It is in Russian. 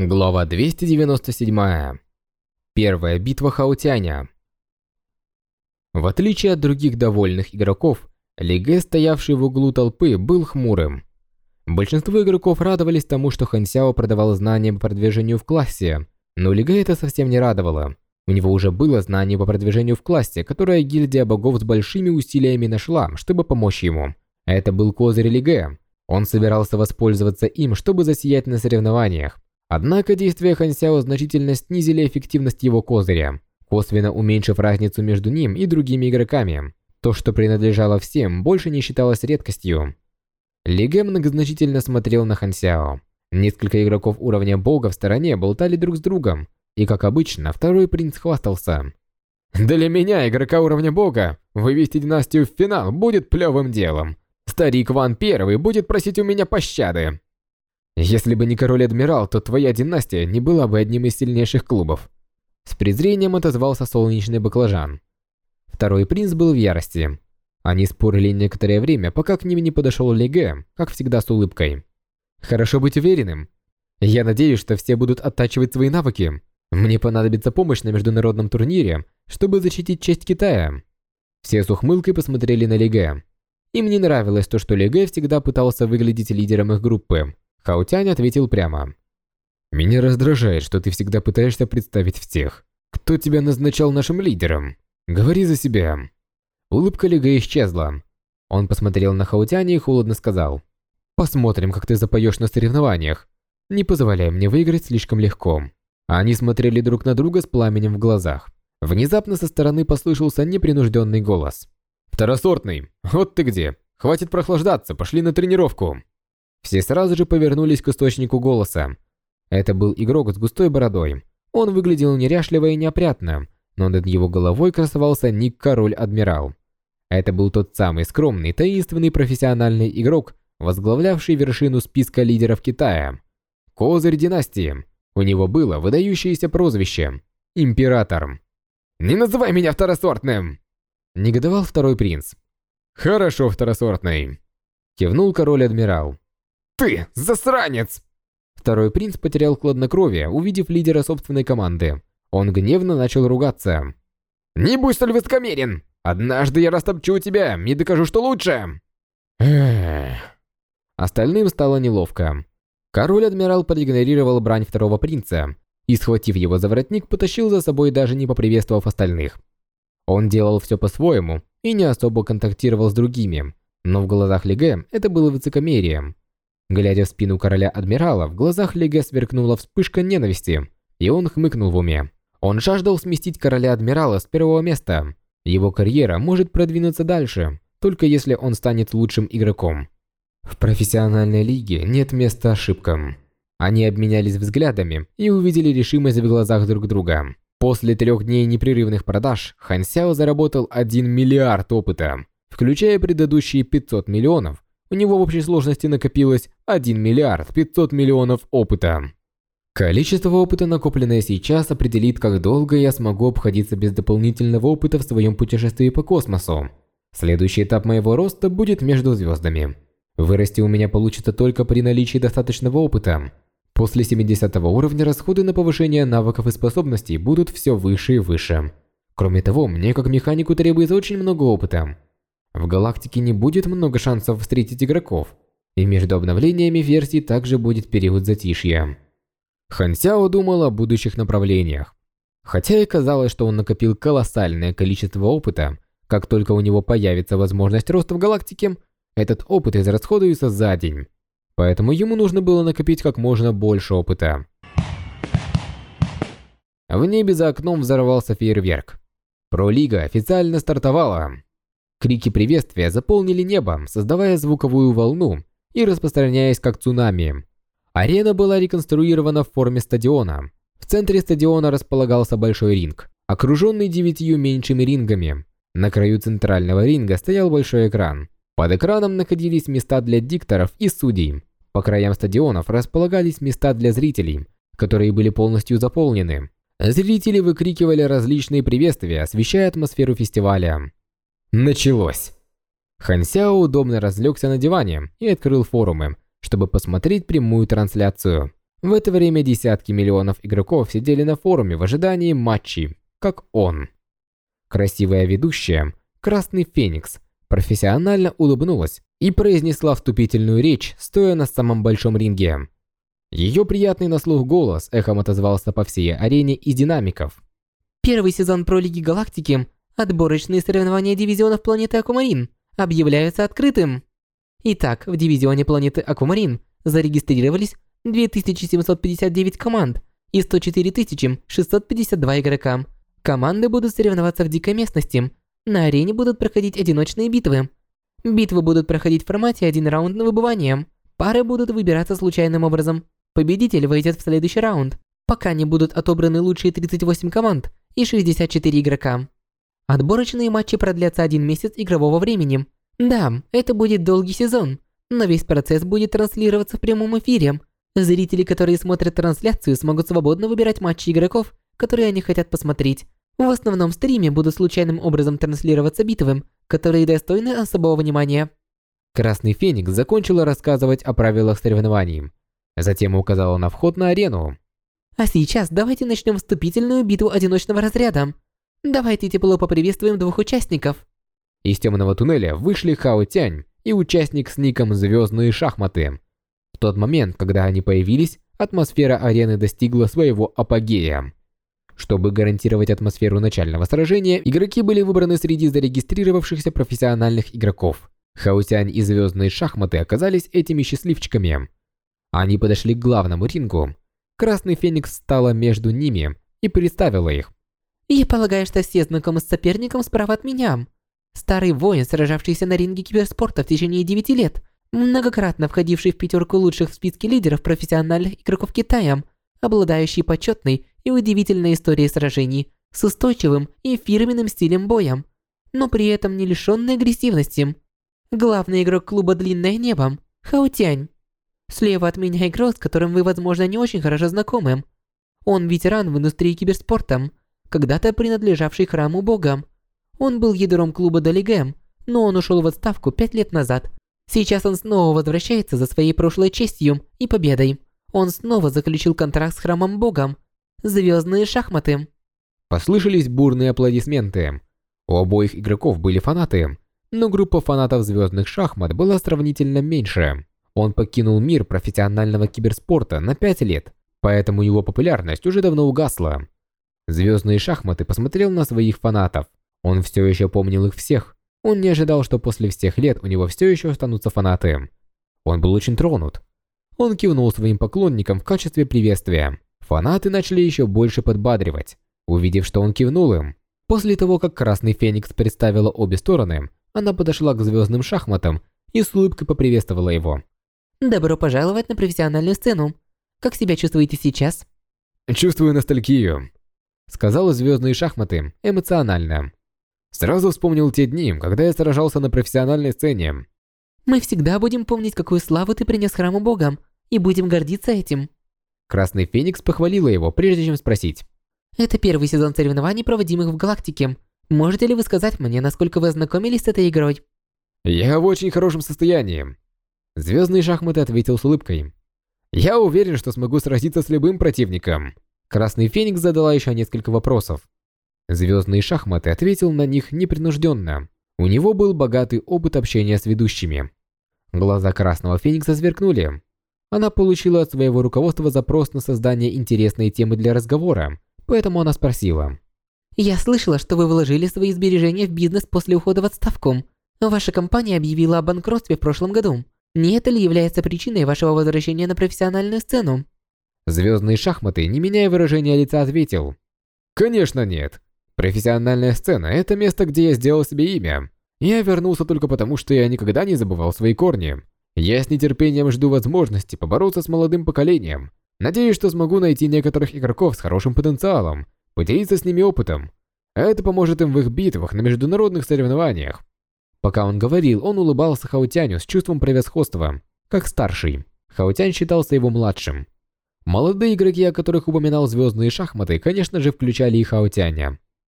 Глава 297. Первая битва Хаутяня. В отличие от других довольных игроков, Лиге, стоявший в углу толпы, был хмурым. Большинство игроков радовались тому, что Хан Сяо продавал знания по продвижению в классе, но Лиге это совсем не радовало. У него уже было знание по продвижению в классе, которое гильдия богов с большими усилиями нашла, чтобы помочь ему. Это был козырь Лиге. Он собирался воспользоваться им, чтобы засиять на соревнованиях. Однако действия Хансяо значительно снизили эффективность его козыря, косвенно уменьшив разницу между ним и другими игроками. То, что принадлежало всем, больше не считалось редкостью. Ли Гэ многозначительно смотрел на Хансяо. Несколько игроков уровня бога в стороне болтали друг с другом, и, как обычно, второй принц хвастался. «Для меня, игрока уровня бога, вывести династию в финал будет плевым делом. Старик Ван Первый будет просить у меня пощады. Если бы не король-адмирал, то твоя династия не была бы одним из сильнейших клубов. С презрением отозвался солнечный баклажан. Второй принц был в ярости. Они спорили некоторое время, пока к ним не подошел Леге, как всегда с улыбкой. Хорошо быть уверенным. Я надеюсь, что все будут оттачивать свои навыки. Мне понадобится помощь на международном турнире, чтобы защитить честь Китая. Все с ухмылкой посмотрели на Леге. Им не нравилось то, что Леге всегда пытался выглядеть лидером их группы. Хаутянь ответил прямо. «Меня раздражает, что ты всегда пытаешься представить всех. Кто тебя назначал нашим лидером? Говори за себя». Улыбка Лига исчезла. Он посмотрел на Хаутяня и холодно сказал. «Посмотрим, как ты запоешь на соревнованиях. Не позволяй мне выиграть слишком легко». Они смотрели друг на друга с пламенем в глазах. Внезапно со стороны послышался непринужденный голос. «Второсортный, вот ты где. Хватит прохлаждаться, пошли на тренировку». Все сразу же повернулись к источнику голоса. Это был игрок с густой бородой. Он выглядел неряшливо и неопрятно, но над его головой красовался ник Король-Адмирал. Это был тот самый скромный, таинственный профессиональный игрок, возглавлявший вершину списка лидеров Китая. Козырь династии. У него было выдающееся прозвище – Император. «Не называй меня второсортным!» Негодовал второй принц. «Хорошо, второсортный!» Кивнул король-адмирал. «Ты, засранец!» Второй принц потерял хладнокровие, увидев лидера собственной команды. Он гневно начал ругаться. «Не будь столь высокомерен! Однажды я растопчу тебя и докажу, что лучше!» Остальным стало неловко. Король-адмирал проигнорировал брань второго принца и, схватив его за воротник, потащил за собой, даже не поприветствовав остальных. Он делал все по-своему и не особо контактировал с другими, но в глазах Леге это было высокомерием. Глядя в спину короля-адмирала, в глазах Леге сверкнула вспышка ненависти, и он хмыкнул в уме. Он жаждал сместить короля-адмирала с первого места. Его карьера может продвинуться дальше, только если он станет лучшим игроком. В профессиональной лиге нет места ошибкам. Они обменялись взглядами и увидели решимость в глазах друг друга. После трех дней непрерывных продаж Хан Сяо заработал 1 миллиард опыта, включая предыдущие 500 миллионов, у него в общей сложности накопилось 1 миллиард 500 миллионов опыта. Количество опыта, накопленное сейчас, определит, как долго я смогу обходиться без дополнительного опыта в своем путешествии по космосу. Следующий этап моего роста будет между звездами. Вырасти у меня получится только при наличии достаточного опыта. После 70 уровня расходы на повышение навыков и способностей будут все выше и выше. Кроме того, мне как механику требуется очень много опыта. В галактике не будет много шансов встретить игроков, и между обновлениями версий также будет период затишья. Хан Сяо думал о будущих направлениях. Хотя и казалось, что он накопил колоссальное количество опыта, как только у него появится возможность роста в галактике, этот опыт израсходуется за день. Поэтому ему нужно было накопить как можно больше опыта. В небе за окном взорвался фейерверк. Пролига официально стартовала. Крики приветствия заполнили небо, создавая звуковую волну и распространяясь как цунами. Арена была реконструирована в форме стадиона. В центре стадиона располагался большой ринг, окруженный девятью меньшими рингами. На краю центрального ринга стоял большой экран. Под экраном находились места для дикторов и судей. По краям стадионов располагались места для зрителей, которые были полностью заполнены. Зрители выкрикивали различные приветствия, освещая атмосферу фестиваля. Началось. Хан Сяо удобно разлегся на диване и открыл форумы, чтобы посмотреть прямую трансляцию. В это время десятки миллионов игроков сидели на форуме в ожидании матчей, как он. Красивая ведущая, Красный Феникс, профессионально улыбнулась и произнесла вступительную речь, стоя на самом большом ринге. Ее приятный на слух голос эхом отозвался по всей арене из динамиков. Первый сезон Про Лиги Галактики, отборочные соревнования дивизионов планеты Аквамарин, объявляются открытым. Итак, в дивизионе планеты Аквамарин зарегистрировались 2759 команд и 104 652 игрока. Команды будут соревноваться в дикой местности. На арене будут проходить одиночные битвы. Битвы будут проходить в формате один раунд на выбывание. Пары будут выбираться случайным образом. Победитель войдет в следующий раунд, пока не будут отобраны лучшие 38 команд и 64 игрока. Отборочные матчи продлятся один месяц игрового времени. Да, это будет долгий сезон, но весь процесс будет транслироваться в прямом эфире. Зрители, которые смотрят трансляцию, смогут свободно выбирать матчи игроков, которые они хотят посмотреть. В основном стриме будут случайным образом транслироваться битвы, которые достойны особого внимания. Красный Феникс закончила рассказывать о правилах соревнований. Затем указала на вход на арену. А сейчас давайте начнем вступительную битву одиночного разряда. Давайте тепло поприветствуем двух участников. Из темного туннеля вышли Хао Тянь и участник с ником «Звездные шахматы». В тот момент, когда они появились, атмосфера арены достигла своего апогея. Чтобы гарантировать атмосферу начального сражения, игроки были выбраны среди зарегистрировавшихся профессиональных игроков. Хаусянь и Звездные шахматы оказались этими счастливчиками. Они подошли к главному рингу. Красный Феникс стала между ними и представила их. «Я полагаю, что все знакомы с соперником справа от меня. Старый воин, сражавшийся на ринге киберспорта в течение 9 лет, многократно входивший в пятерку лучших в списке лидеров профессиональных игроков Китая, обладающий почетной и удивительной историей сражений, с устойчивым и фирменным стилем боя, но при этом не лишённый агрессивности. Главный игрок клуба «Длинное небо» – Хаутянь. Слева от меня игрок, с которым вы, возможно, не очень хорошо знакомы. Он ветеран в индустрии киберспорта, когда-то принадлежавший храму бога. Он был ядром клуба Далигем, но он ушел в отставку пять лет назад. Сейчас он снова возвращается за своей прошлой честью и победой. Он снова заключил контракт с храмом бога. Звездные шахматы. Послышались бурные аплодисменты. У обоих игроков были фанаты, но группа фанатов звездных шахмат была сравнительно меньше. Он покинул мир профессионального киберспорта на 5 лет, поэтому его популярность уже давно угасла. Звездные шахматы посмотрел на своих фанатов. Он все еще помнил их всех. Он не ожидал, что после всех лет у него все еще останутся фанаты. Он был очень тронут. Он кивнул своим поклонникам в качестве приветствия. Фанаты начали еще больше подбадривать, увидев, что он кивнул им. После того, как Красный Феникс представила обе стороны, она подошла к звездным шахматам и с улыбкой поприветствовала его. «Добро пожаловать на профессиональную сцену. Как себя чувствуете сейчас?» «Чувствую ностальгию», сказал звездные шахматы эмоционально. Сразу вспомнил те дни, когда я сражался на профессиональной сцене. Мы всегда будем помнить, какую славу ты принес храму богам, и будем гордиться этим. Красный Феникс похвалила его, прежде чем спросить. Это первый сезон соревнований, проводимых в Галактике. Можете ли вы сказать мне, насколько вы ознакомились с этой игрой? Я в очень хорошем состоянии. Звездные шахматы ответил с улыбкой. Я уверен, что смогу сразиться с любым противником. Красный Феникс задала еще несколько вопросов. Звездные шахматы ответил на них непринужденно. У него был богатый опыт общения с ведущими. Глаза Красного Феникса сверкнули. Она получила от своего руководства запрос на создание интересной темы для разговора, поэтому она спросила. «Я слышала, что вы вложили свои сбережения в бизнес после ухода в отставку. Ваша компания объявила о банкротстве в прошлом году. Не это ли является причиной вашего возвращения на профессиональную сцену?» Звездные шахматы, не меняя выражения лица, ответил. «Конечно нет. Профессиональная сцена – это место, где я сделал себе имя. Я вернулся только потому, что я никогда не забывал свои корни. Я с нетерпением жду возможности побороться с молодым поколением. Надеюсь, что смогу найти некоторых игроков с хорошим потенциалом, поделиться с ними опытом. Это поможет им в их битвах на международных соревнованиях». Пока он говорил, он улыбался Хаутяню с чувством превосходства, как старший. Хаутянь считался его младшим. Молодые игроки, о которых упоминал звездные шахматы, конечно же, включали и Хаотяня.